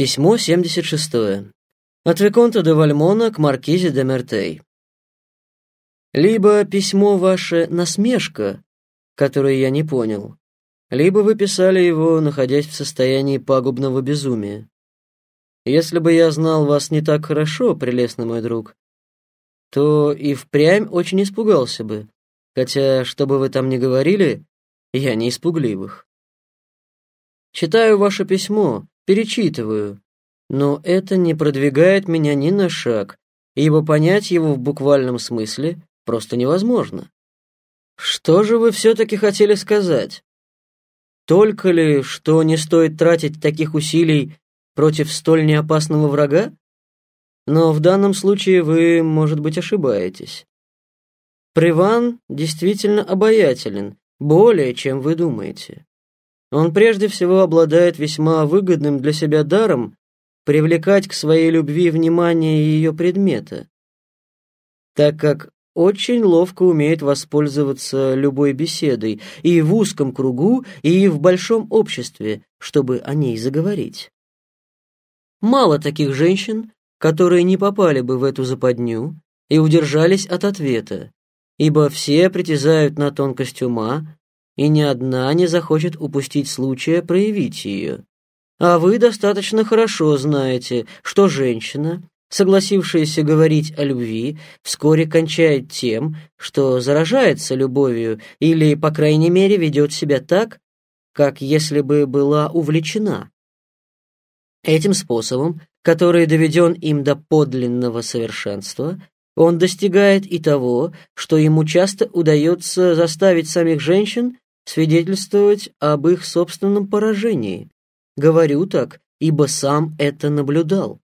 Письмо 76. От Виконта де Вальмона к Маркизе де Мертей. Либо письмо ваше насмешка, которую я не понял, либо вы писали его, находясь в состоянии пагубного безумия. Если бы я знал вас не так хорошо, прелестный мой друг, то и впрямь очень испугался бы, хотя, что бы вы там ни говорили, я не испугливых. Читаю ваше письмо, перечитываю, но это не продвигает меня ни на шаг, ибо понять его в буквальном смысле просто невозможно. Что же вы все-таки хотели сказать? Только ли, что не стоит тратить таких усилий против столь неопасного врага? Но в данном случае вы, может быть, ошибаетесь. Приван действительно обаятелен, более, чем вы думаете. Он прежде всего обладает весьма выгодным для себя даром привлекать к своей любви внимание ее предмета, так как очень ловко умеет воспользоваться любой беседой и в узком кругу, и в большом обществе, чтобы о ней заговорить. Мало таких женщин, которые не попали бы в эту западню и удержались от ответа, ибо все притязают на тонкость ума, и ни одна не захочет упустить случая проявить ее. А вы достаточно хорошо знаете, что женщина, согласившаяся говорить о любви, вскоре кончает тем, что заражается любовью или, по крайней мере, ведет себя так, как если бы была увлечена. Этим способом, который доведен им до подлинного совершенства, он достигает и того, что ему часто удается заставить самих женщин свидетельствовать об их собственном поражении. Говорю так, ибо сам это наблюдал.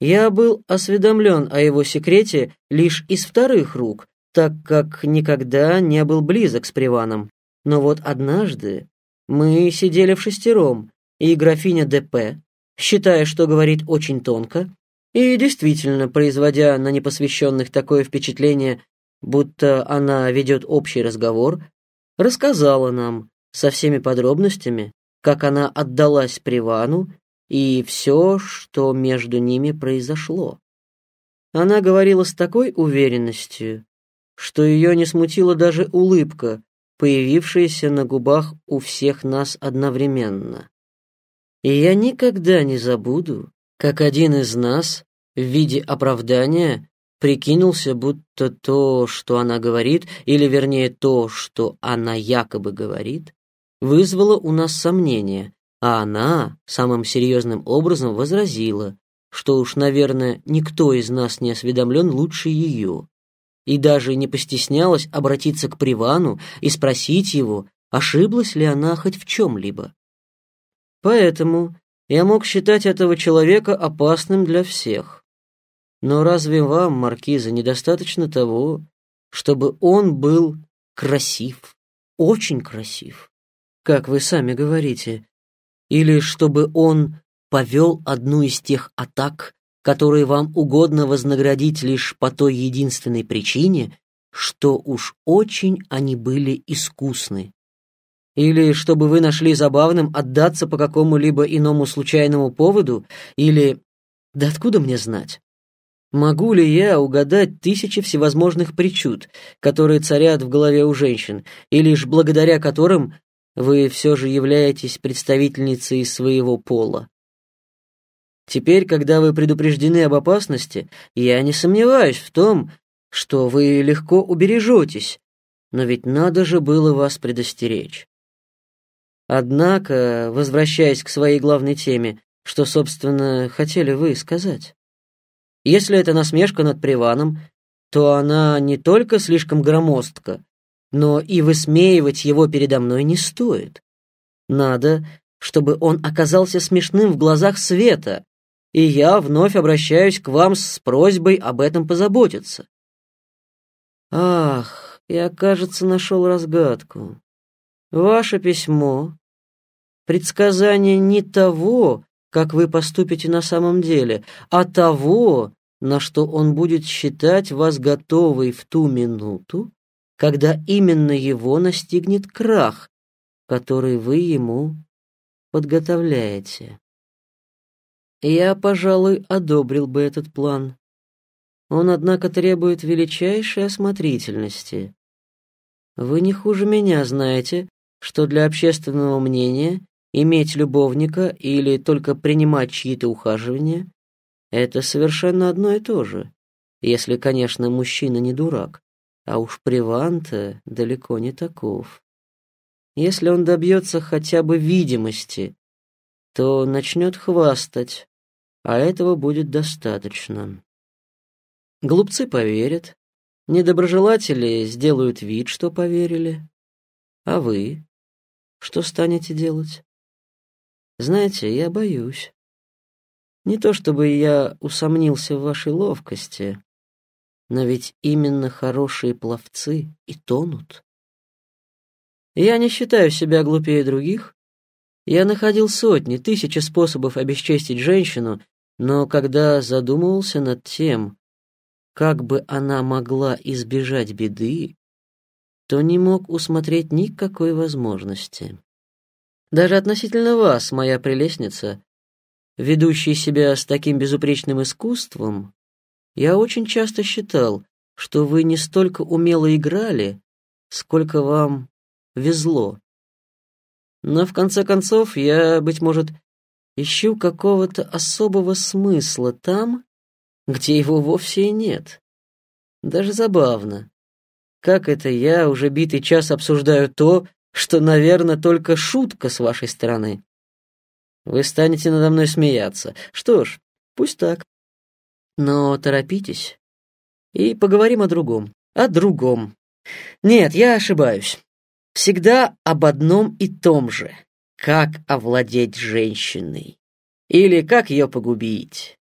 Я был осведомлен о его секрете лишь из вторых рук, так как никогда не был близок с Приваном. Но вот однажды мы сидели в шестером, и графиня ДП, считая, что говорит очень тонко, и действительно производя на непосвященных такое впечатление, будто она ведет общий разговор, рассказала нам со всеми подробностями, как она отдалась Привану и все, что между ними произошло. Она говорила с такой уверенностью, что ее не смутила даже улыбка, появившаяся на губах у всех нас одновременно. И я никогда не забуду, как один из нас в виде оправдания прикинулся, будто то, что она говорит, или вернее то, что она якобы говорит, вызвало у нас сомнения, а она самым серьезным образом возразила, что уж, наверное, никто из нас не осведомлен лучше ее, и даже не постеснялась обратиться к Привану и спросить его, ошиблась ли она хоть в чем-либо. Поэтому я мог считать этого человека опасным для всех. Но разве вам, Маркиза, недостаточно того, чтобы он был красив, очень красив, как вы сами говорите, или чтобы он повел одну из тех атак, которые вам угодно вознаградить лишь по той единственной причине, что уж очень они были искусны. Или чтобы вы нашли забавным отдаться по какому-либо иному случайному поводу, или... Да откуда мне знать? Могу ли я угадать тысячи всевозможных причуд, которые царят в голове у женщин, и лишь благодаря которым вы все же являетесь представительницей своего пола? Теперь, когда вы предупреждены об опасности, я не сомневаюсь в том, что вы легко убережетесь, но ведь надо же было вас предостеречь. Однако, возвращаясь к своей главной теме, что, собственно, хотели вы сказать? Если это насмешка над Приваном, то она не только слишком громоздка, но и высмеивать его передо мной не стоит. Надо, чтобы он оказался смешным в глазах света, и я вновь обращаюсь к вам с просьбой об этом позаботиться. Ах, я, кажется, нашел разгадку. Ваше письмо — предсказание не того, как вы поступите на самом деле, а того, на что он будет считать вас готовой в ту минуту, когда именно его настигнет крах, который вы ему подготовляете. Я, пожалуй, одобрил бы этот план. Он, однако, требует величайшей осмотрительности. Вы не хуже меня знаете, что для общественного мнения иметь любовника или только принимать чьи-то ухаживания — это совершенно одно и то же, если, конечно, мужчина не дурак, а уж Приванта далеко не таков. Если он добьется хотя бы видимости, то начнет хвастать, а этого будет достаточно. Глупцы поверят, недоброжелатели сделают вид, что поверили. А вы что станете делать? Знаете, я боюсь. Не то чтобы я усомнился в вашей ловкости, но ведь именно хорошие пловцы и тонут. Я не считаю себя глупее других. Я находил сотни, тысячи способов обесчестить женщину, но когда задумывался над тем, как бы она могла избежать беды, то не мог усмотреть никакой возможности. Даже относительно вас, моя прелестница, ведущая себя с таким безупречным искусством, я очень часто считал, что вы не столько умело играли, сколько вам везло. Но в конце концов я, быть может, ищу какого-то особого смысла там, где его вовсе и нет. Даже забавно. Как это я уже битый час обсуждаю то, что, наверное, только шутка с вашей стороны? Вы станете надо мной смеяться. Что ж, пусть так. Но торопитесь и поговорим о другом. О другом. Нет, я ошибаюсь. Всегда об одном и том же. Как овладеть женщиной. Или как ее погубить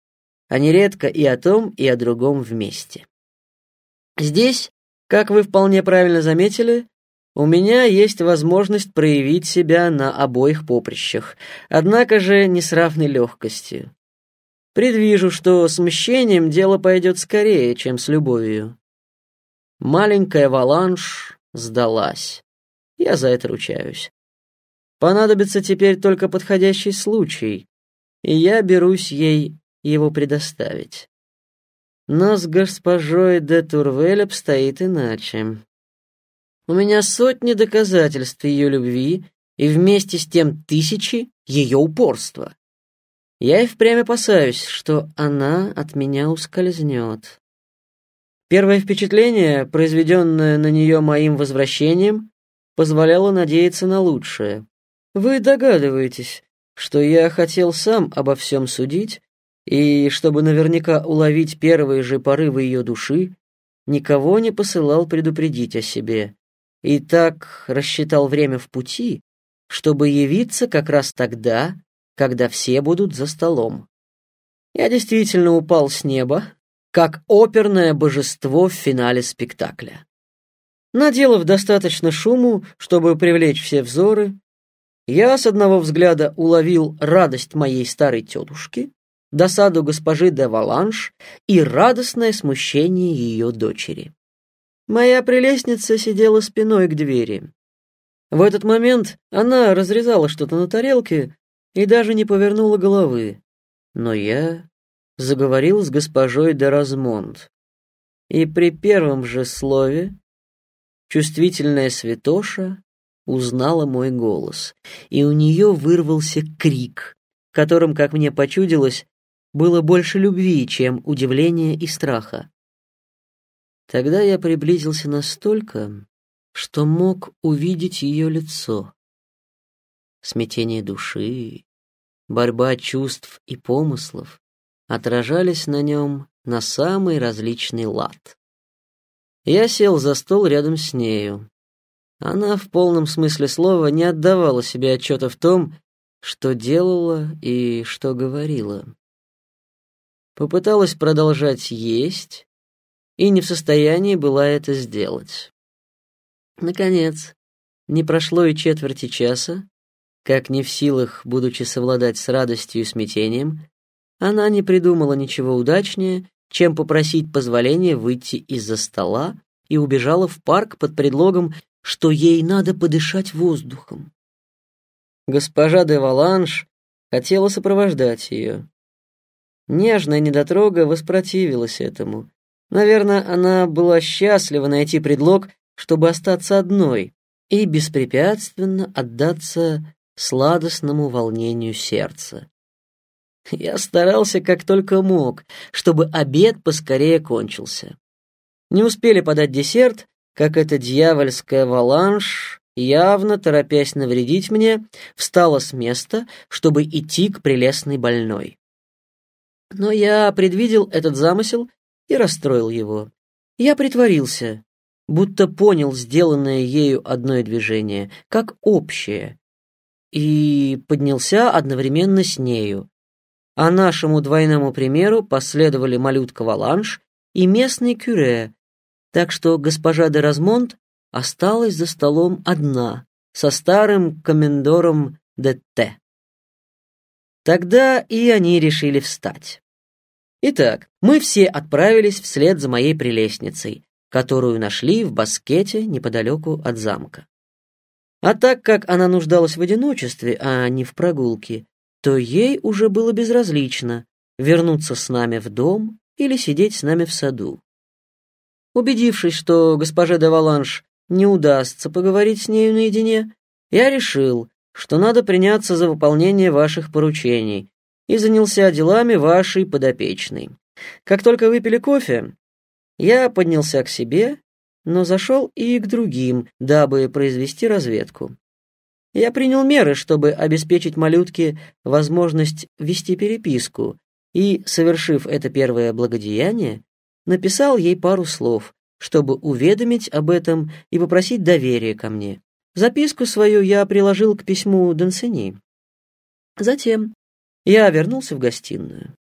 а нередко и о том, и о другом вместе. Здесь, как вы вполне правильно заметили, у меня есть возможность проявить себя на обоих поприщах, однако же не с равной легкостью. Предвижу, что с мщением дело пойдет скорее, чем с любовью. Маленькая Валанш сдалась. Я за это ручаюсь. Понадобится теперь только подходящий случай, и я берусь ей его предоставить. Но с госпожой де Турвель обстоит иначе. У меня сотни доказательств ее любви и вместе с тем тысячи ее упорства. Я и впрямь опасаюсь, что она от меня ускользнет. Первое впечатление, произведенное на нее моим возвращением, позволяло надеяться на лучшее. Вы догадываетесь, что я хотел сам обо всем судить и, чтобы наверняка уловить первые же порывы ее души, никого не посылал предупредить о себе, и так рассчитал время в пути, чтобы явиться как раз тогда, когда все будут за столом. Я действительно упал с неба, как оперное божество в финале спектакля. Наделав достаточно шуму, чтобы привлечь все взоры, я с одного взгляда уловил радость моей старой тетушки, досаду госпожи де Валанш и радостное смущение ее дочери. Моя прелестница сидела спиной к двери. В этот момент она разрезала что-то на тарелке и даже не повернула головы. Но я заговорил с госпожой де Размонт, и при первом же слове чувствительная святоша узнала мой голос, и у нее вырвался крик, которым, как мне почудилось, было больше любви, чем удивления и страха. Тогда я приблизился настолько, что мог увидеть ее лицо. Смятение души, борьба чувств и помыслов отражались на нем на самый различный лад. Я сел за стол рядом с нею. Она в полном смысле слова не отдавала себе отчета в том, что делала и что говорила попыталась продолжать есть и не в состоянии была это сделать. Наконец, не прошло и четверти часа, как не в силах, будучи совладать с радостью и смятением, она не придумала ничего удачнее, чем попросить позволения выйти из-за стола и убежала в парк под предлогом, что ей надо подышать воздухом. Госпожа де Валанш хотела сопровождать ее, Нежная недотрога воспротивилась этому. Наверное, она была счастлива найти предлог, чтобы остаться одной и беспрепятственно отдаться сладостному волнению сердца. Я старался как только мог, чтобы обед поскорее кончился. Не успели подать десерт, как эта дьявольская валанш, явно торопясь навредить мне, встала с места, чтобы идти к прелестной больной. Но я предвидел этот замысел и расстроил его. Я притворился, будто понял сделанное ею одно движение, как общее, и поднялся одновременно с нею. А нашему двойному примеру последовали малютка Валанш и местный кюре, так что госпожа де Размонт осталась за столом одна, со старым комендором де Т. Тогда и они решили встать. Итак, мы все отправились вслед за моей прелестницей, которую нашли в баскете неподалеку от замка. А так как она нуждалась в одиночестве, а не в прогулке, то ей уже было безразлично вернуться с нами в дом или сидеть с нами в саду. Убедившись, что госпоже де Валанш не удастся поговорить с нею наедине, я решил, что надо приняться за выполнение ваших поручений и занялся делами вашей подопечной. Как только выпили кофе, я поднялся к себе, но зашел и к другим, дабы произвести разведку. Я принял меры, чтобы обеспечить малютке возможность вести переписку, и, совершив это первое благодеяние, написал ей пару слов, чтобы уведомить об этом и попросить доверия ко мне. Записку свою я приложил к письму Донсени. Затем я вернулся в гостиную.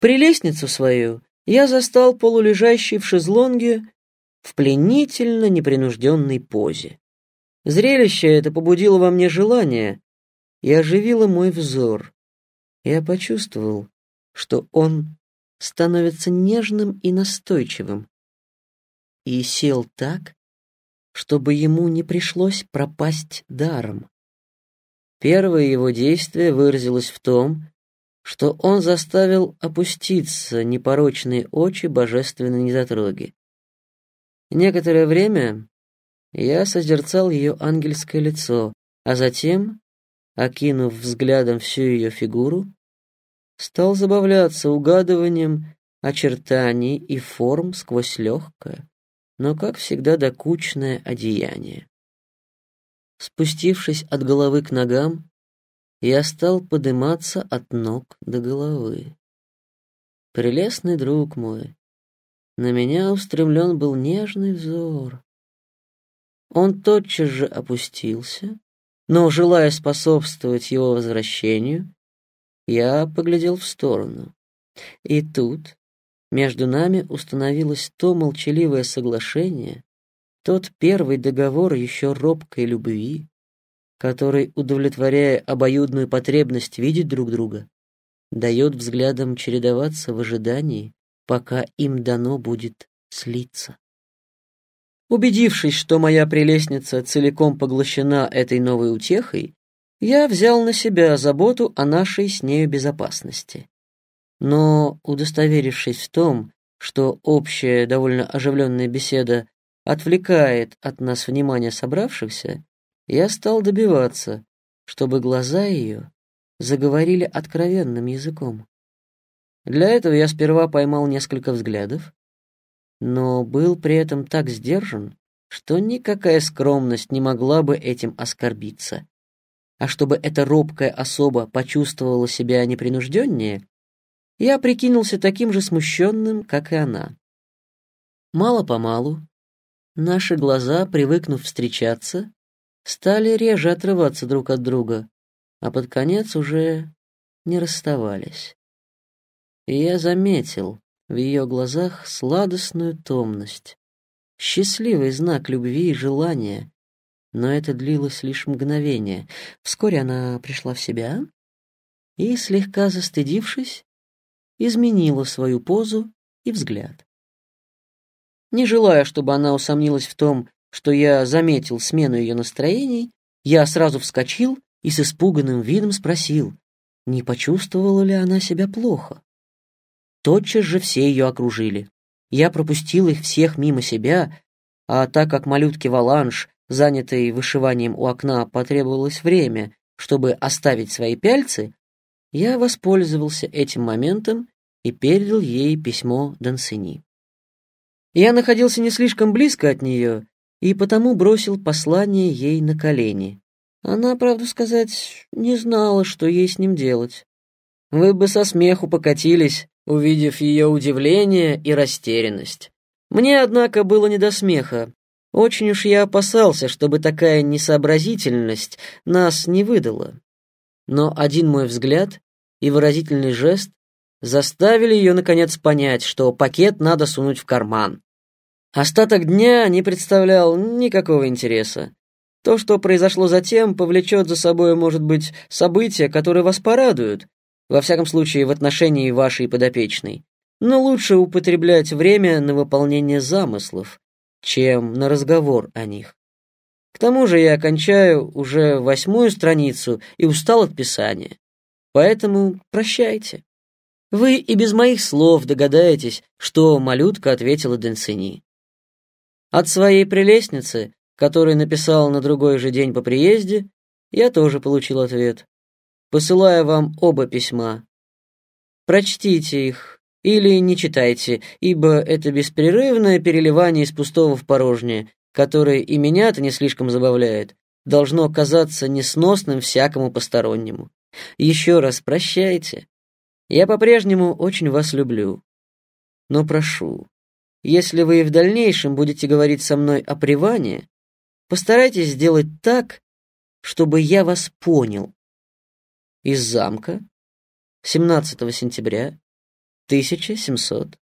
Прелестницу свою я застал полулежащей в шезлонге в пленительно непринужденной позе. Зрелище это побудило во мне желание и оживило мой взор. Я почувствовал, что он становится нежным и настойчивым, и сел так, чтобы ему не пришлось пропасть даром. Первое его действие выразилось в том, что он заставил опуститься непорочные очи божественной недотроги. Некоторое время я созерцал ее ангельское лицо, а затем, окинув взглядом всю ее фигуру, стал забавляться угадыванием очертаний и форм сквозь легкое, но, как всегда, докучное одеяние. Спустившись от головы к ногам, я стал подниматься от ног до головы. Прелестный друг мой, на меня устремлен был нежный взор. Он тотчас же опустился, но, желая способствовать его возвращению, я поглядел в сторону. И тут между нами установилось то молчаливое соглашение, тот первый договор еще робкой любви, который, удовлетворяя обоюдную потребность видеть друг друга, дает взглядам чередоваться в ожидании, пока им дано будет слиться. Убедившись, что моя прелестница целиком поглощена этой новой утехой, я взял на себя заботу о нашей с нею безопасности. Но, удостоверившись в том, что общая довольно оживленная беседа отвлекает от нас внимание собравшихся, я стал добиваться, чтобы глаза ее заговорили откровенным языком. Для этого я сперва поймал несколько взглядов, но был при этом так сдержан, что никакая скромность не могла бы этим оскорбиться. А чтобы эта робкая особа почувствовала себя непринужденнее, я прикинулся таким же смущенным, как и она. Мало-помалу наши глаза, привыкнув встречаться, стали реже отрываться друг от друга, а под конец уже не расставались. И я заметил в ее глазах сладостную томность, счастливый знак любви и желания, но это длилось лишь мгновение. Вскоре она пришла в себя и, слегка застыдившись, изменила свою позу и взгляд. Не желая, чтобы она усомнилась в том, что я заметил смену ее настроений, я сразу вскочил и с испуганным видом спросил, не почувствовала ли она себя плохо. тотчас же все ее окружили. Я пропустил их всех мимо себя, а так как малютке Валанш, занятой вышиванием у окна, потребовалось время, чтобы оставить свои пяльцы, я воспользовался этим моментом и передал ей письмо Дансини. Я находился не слишком близко от нее и потому бросил послание ей на колени. Она, правду сказать, не знала, что ей с ним делать. Вы бы со смеху покатились, увидев ее удивление и растерянность. Мне, однако, было не до смеха. Очень уж я опасался, чтобы такая несообразительность нас не выдала. Но один мой взгляд и выразительный жест заставили ее, наконец, понять, что пакет надо сунуть в карман. Остаток дня не представлял никакого интереса. То, что произошло затем, повлечет за собой, может быть, события, которые вас порадуют, во всяком случае, в отношении вашей подопечной. Но лучше употреблять время на выполнение замыслов, чем на разговор о них. К тому же я окончаю уже восьмую страницу и устал от писания. Поэтому прощайте. Вы и без моих слов догадаетесь, что малютка ответила Денсини. От своей прелестницы, которую написал на другой же день по приезде, я тоже получил ответ. Посылаю вам оба письма. Прочтите их или не читайте, ибо это беспрерывное переливание из пустого в порожнее, которое и меня-то не слишком забавляет, должно казаться несносным всякому постороннему. Еще раз прощайте. Я по-прежнему очень вас люблю. Но прошу, если вы и в дальнейшем будете говорить со мной о приване, постарайтесь сделать так, чтобы я вас понял. Из замка 17 сентября 1700